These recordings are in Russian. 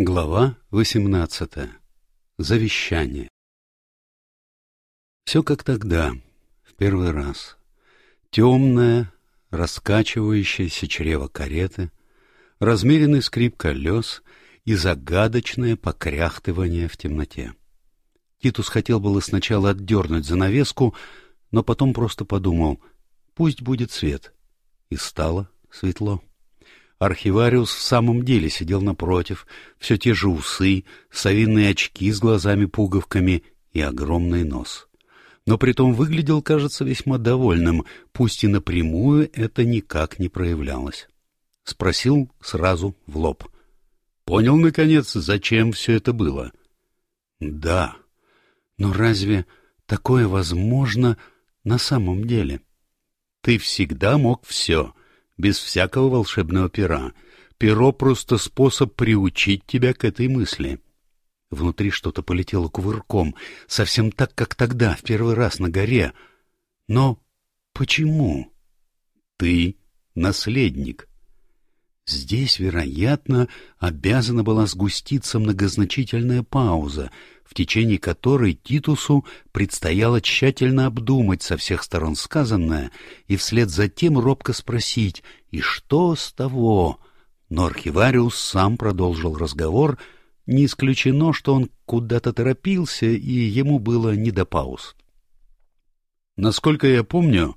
Глава 18. Завещание. Все как тогда, в первый раз. Темное, раскачивающееся чрево кареты, размеренный скрип колес и загадочное покряхтывание в темноте. Титус хотел было сначала отдернуть занавеску, но потом просто подумал, пусть будет свет. И стало светло. Архивариус в самом деле сидел напротив, все те же усы, совиные очки с глазами-пуговками и огромный нос. Но притом выглядел, кажется, весьма довольным, пусть и напрямую это никак не проявлялось. Спросил сразу в лоб. «Понял, наконец, зачем все это было?» «Да. Но разве такое возможно на самом деле?» «Ты всегда мог все», без всякого волшебного пера. Перо — просто способ приучить тебя к этой мысли. Внутри что-то полетело кувырком, совсем так, как тогда, в первый раз на горе. Но почему? Ты наследник. Здесь, вероятно, обязана была сгуститься многозначительная пауза, в течение которой Титусу предстояло тщательно обдумать со всех сторон сказанное и вслед за тем робко спросить «И что с того?». Но архивариус сам продолжил разговор, не исключено, что он куда-то торопился, и ему было не до пауз. «Насколько я помню,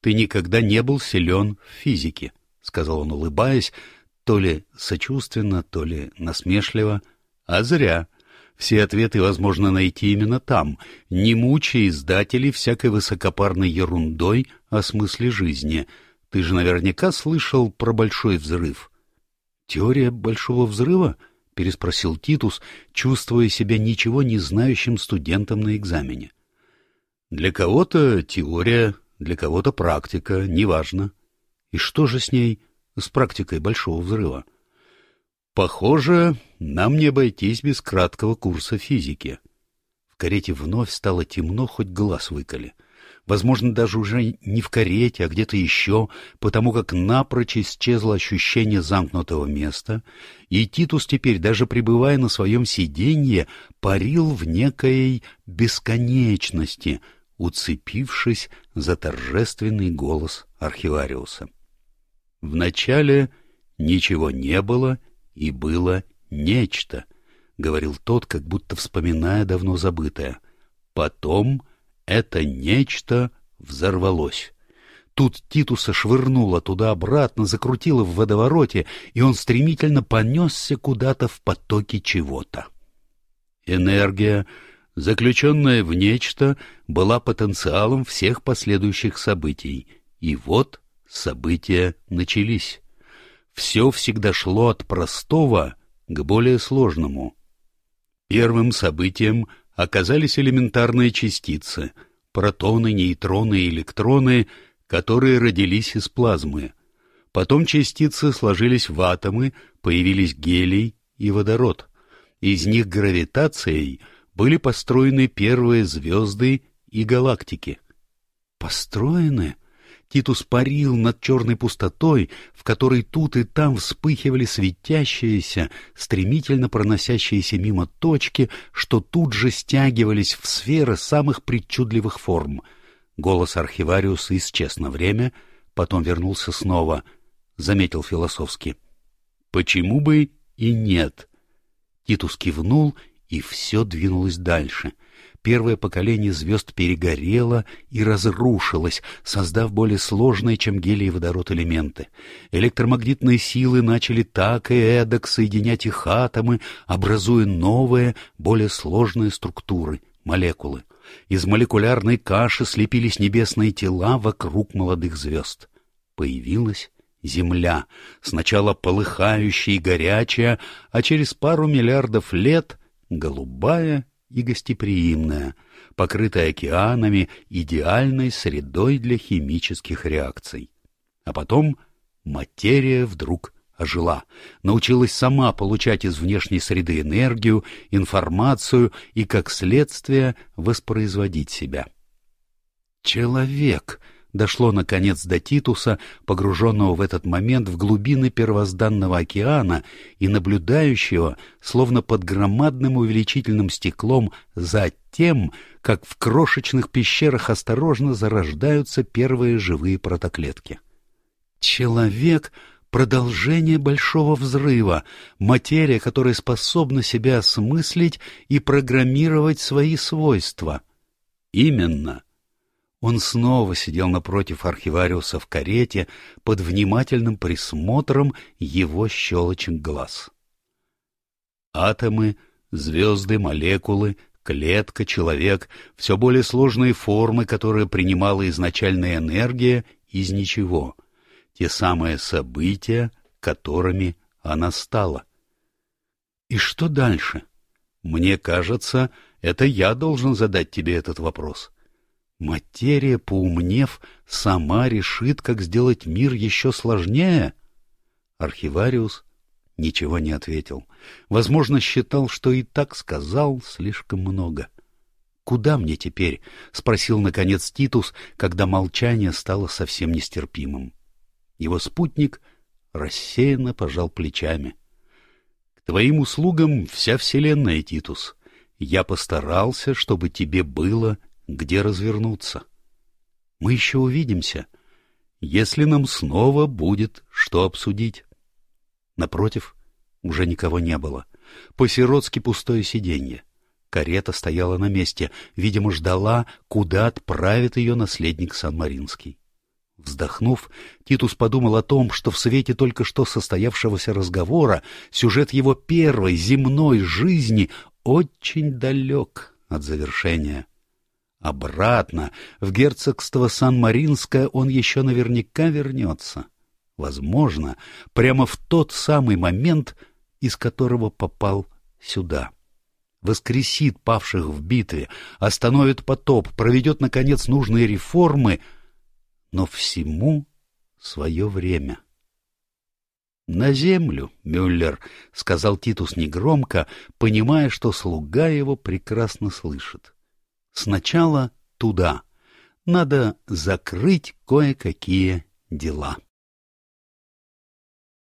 ты никогда не был силен в физике», — сказал он, улыбаясь, то ли сочувственно, то ли насмешливо. «А зря». Все ответы возможно найти именно там, не мучая издателей всякой высокопарной ерундой о смысле жизни. Ты же наверняка слышал про большой взрыв. «Теория большого взрыва?» — переспросил Титус, чувствуя себя ничего не знающим студентом на экзамене. «Для кого-то теория, для кого-то практика, неважно. И что же с ней, с практикой большого взрыва?» Похоже, нам не обойтись без краткого курса физики. В карете вновь стало темно, хоть глаз выколи. Возможно, даже уже не в карете, а где-то еще, потому как напрочь исчезло ощущение замкнутого места, и Титус теперь, даже пребывая на своем сиденье, парил в некой бесконечности, уцепившись за торжественный голос архивариуса. Вначале ничего не было — и было нечто, — говорил тот, как будто вспоминая давно забытое. Потом это нечто взорвалось. Тут Титуса швырнуло туда-обратно, закрутило в водовороте, и он стремительно понесся куда-то в потоке чего-то. Энергия, заключенная в нечто, была потенциалом всех последующих событий. И вот события начались все всегда шло от простого к более сложному. Первым событием оказались элементарные частицы — протоны, нейтроны и электроны, которые родились из плазмы. Потом частицы сложились в атомы, появились гелий и водород. Из них гравитацией были построены первые звезды и галактики. «Построены?» Титус парил над черной пустотой, в которой тут и там вспыхивали светящиеся, стремительно проносящиеся мимо точки, что тут же стягивались в сферы самых причудливых форм. Голос архивариуса исчез на время, потом вернулся снова, заметил философски. «Почему бы и нет?» Титус кивнул, и все двинулось дальше — первое поколение звезд перегорело и разрушилось, создав более сложные, чем гелий и водород элементы. Электромагнитные силы начали так и эдак соединять их атомы, образуя новые, более сложные структуры — молекулы. Из молекулярной каши слепились небесные тела вокруг молодых звезд. Появилась Земля, сначала полыхающая и горячая, а через пару миллиардов лет — голубая и гостеприимная, покрытая океанами, идеальной средой для химических реакций. А потом материя вдруг ожила, научилась сама получать из внешней среды энергию, информацию и, как следствие, воспроизводить себя. «Человек!» — дошло, наконец, до Титуса, погруженного в этот момент в глубины первозданного океана и наблюдающего, словно под громадным увеличительным стеклом, за тем, как в крошечных пещерах осторожно зарождаются первые живые протоклетки. Человек — продолжение большого взрыва, материя, которая способна себя осмыслить и программировать свои свойства. Именно. Он снова сидел напротив архивариуса в карете под внимательным присмотром его щелочек глаз. Атомы, звезды, молекулы, клетка, человек — все более сложные формы, которые принимала изначальная энергия из ничего, те самые события, которыми она стала. И что дальше? Мне кажется, это я должен задать тебе этот вопрос. Материя, поумнев, сама решит, как сделать мир еще сложнее? Архивариус ничего не ответил. Возможно, считал, что и так сказал слишком много. «Куда мне теперь?» — спросил, наконец, Титус, когда молчание стало совсем нестерпимым. Его спутник рассеянно пожал плечами. — К твоим услугам вся вселенная, Титус. Я постарался, чтобы тебе было где развернуться. Мы еще увидимся, если нам снова будет что обсудить. Напротив, уже никого не было. По-сиротски пустое сиденье. Карета стояла на месте, видимо, ждала, куда отправит ее наследник Сан-Маринский. Вздохнув, Титус подумал о том, что в свете только что состоявшегося разговора сюжет его первой земной жизни очень далек от завершения. Обратно, в герцогство Сан-Маринское он еще наверняка вернется. Возможно, прямо в тот самый момент, из которого попал сюда. Воскресит павших в битве, остановит потоп, проведет, наконец, нужные реформы, но всему свое время. «На землю, Мюллер», — сказал Титус негромко, понимая, что слуга его прекрасно слышит. Сначала туда. Надо закрыть кое-какие дела.